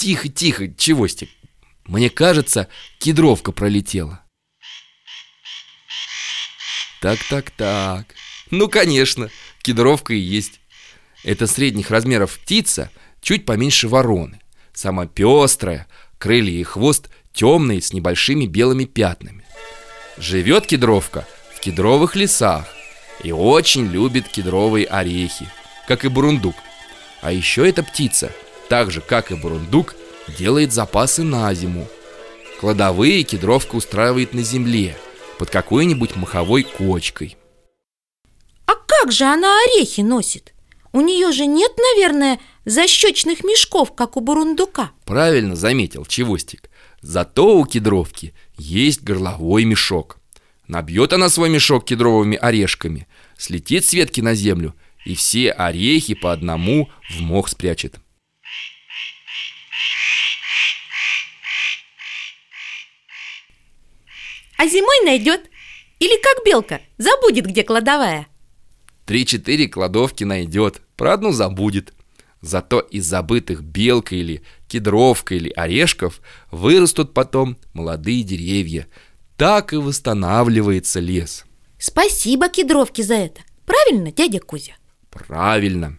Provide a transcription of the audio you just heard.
Тихо, тихо, чевостик. Мне кажется, кедровка пролетела. Так, так, так. Ну, конечно, кедровка и есть. Это средних размеров птица, чуть поменьше вороны. Сама пестрая, крылья и хвост темные с небольшими белыми пятнами. Живет кедровка в кедровых лесах и очень любит кедровые орехи, как и бурундук. А еще эта птица, так же как и бурундук, делает запасы на зиму. Кладовые кедровка устраивает на земле, под какой-нибудь маховой кочкой. А как же она орехи носит? У нее же нет, наверное, защечных мешков, как у бурундука Правильно заметил Чевостик Зато у кедровки есть горловой мешок Набьет она свой мешок кедровыми орешками Слетит с ветки на землю И все орехи по одному в мох спрячет А зимой найдет Или как белка, забудет, где кладовая Три-четыре кладовки найдет, про одну забудет. Зато из забытых белкой или кедровкой или орешков вырастут потом молодые деревья. Так и восстанавливается лес. Спасибо кедровке за это. Правильно, дядя Кузя? Правильно.